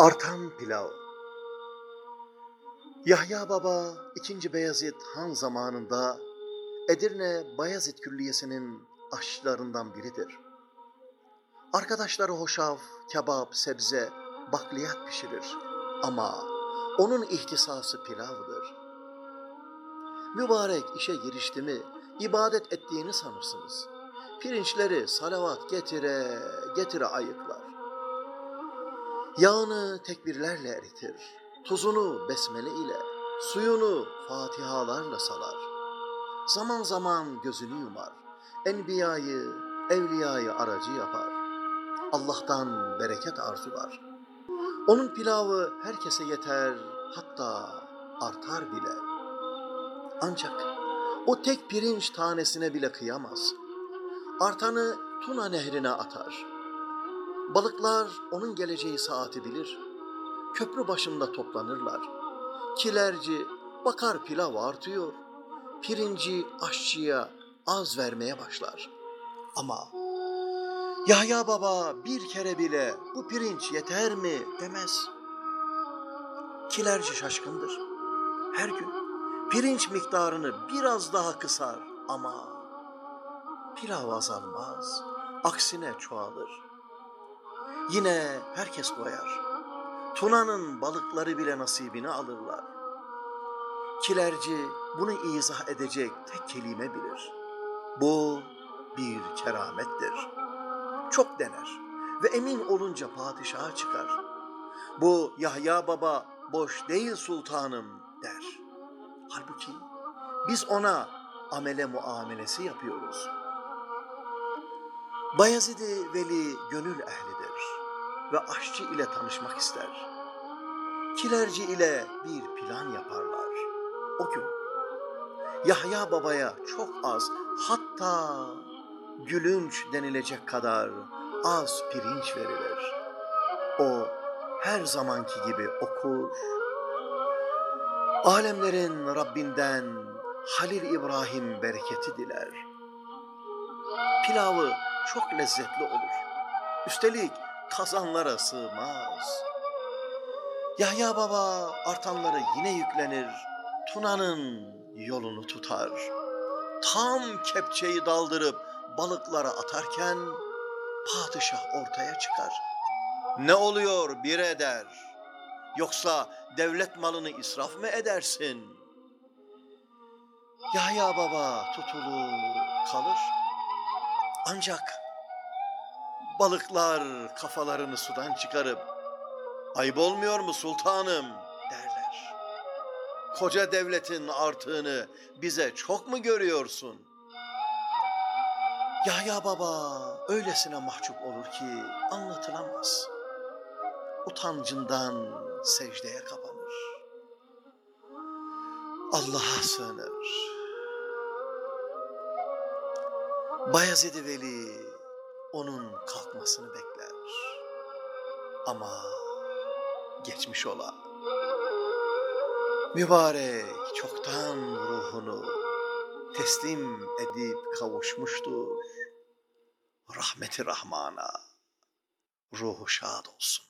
Artan pilav. Yahya Baba 2. Beyazıt Han zamanında Edirne Bayezid Külliyesi'nin aşçılarından biridir. Arkadaşları hoşaf, kebap, sebze, bakliyat pişirir ama onun ihtisası pilavdır. Mübarek işe girişti mi ibadet ettiğini sanırsınız. Pirinçleri salavat getire getire ayıklar. Yağını tekbirlerle eritir. Tuzunu besmele ile, suyunu fatihalarla salar. Zaman zaman gözünü yumar. Enbiyayı, evliyayı aracı yapar. Allah'tan bereket arzular. Onun pilavı herkese yeter, hatta artar bile. Ancak o tek pirinç tanesine bile kıyamaz. Artanı Tuna nehrine atar. Balıklar onun geleceği saati bilir. Köprü başında toplanırlar. Kilerci bakar pilav artıyor. Pirinci aşçıya az vermeye başlar. Ama Yahya Baba bir kere bile bu pirinç yeter mi demez. Kilerci şaşkındır. Her gün pirinç miktarını biraz daha kısar ama pilav azalmaz, aksine çoğalır. Yine herkes doyar. Tuna'nın balıkları bile nasibini alırlar. Kilerci bunu izah edecek tek kelime bilir. Bu bir keramettir. Çok dener ve emin olunca padişaha çıkar. Bu Yahya Baba boş değil sultanım der. Halbuki biz ona amele muamelesi yapıyoruz. Bayezid-i Veli gönül ehlidir ve aşçı ile tanışmak ister. Kilerci ile bir plan yaparlar. O gün Yahya Baba'ya çok az hatta gülünç denilecek kadar az pirinç verilir. O her zamanki gibi okur. Alemlerin Rabbinden Halil İbrahim bereketi diler. Pilavı çok lezzetli olur. Üstelik kazanlara sığmaz. Yahya Baba artanları yine yüklenir. Tuna'nın yolunu tutar. Tam kepçeyi daldırıp balıklara atarken padişah ortaya çıkar. Ne oluyor bir eder? Yoksa devlet malını israf mı edersin? Yahya Baba tutulur kalır. Ancak balıklar kafalarını sudan çıkarıp ayıp olmuyor mu sultanım derler. Koca devletin artığını bize çok mu görüyorsun? Yahya Baba öylesine mahcup olur ki anlatılamaz. Utancından secdeye kapanır. Allah'a sığınır. Bayezid-i Veli onun kalkmasını bekler. Ama geçmiş ola. Mübarek çoktan ruhunu teslim edip kavuşmuştur. Rahmeti Rahman'a ruhu şad olsun.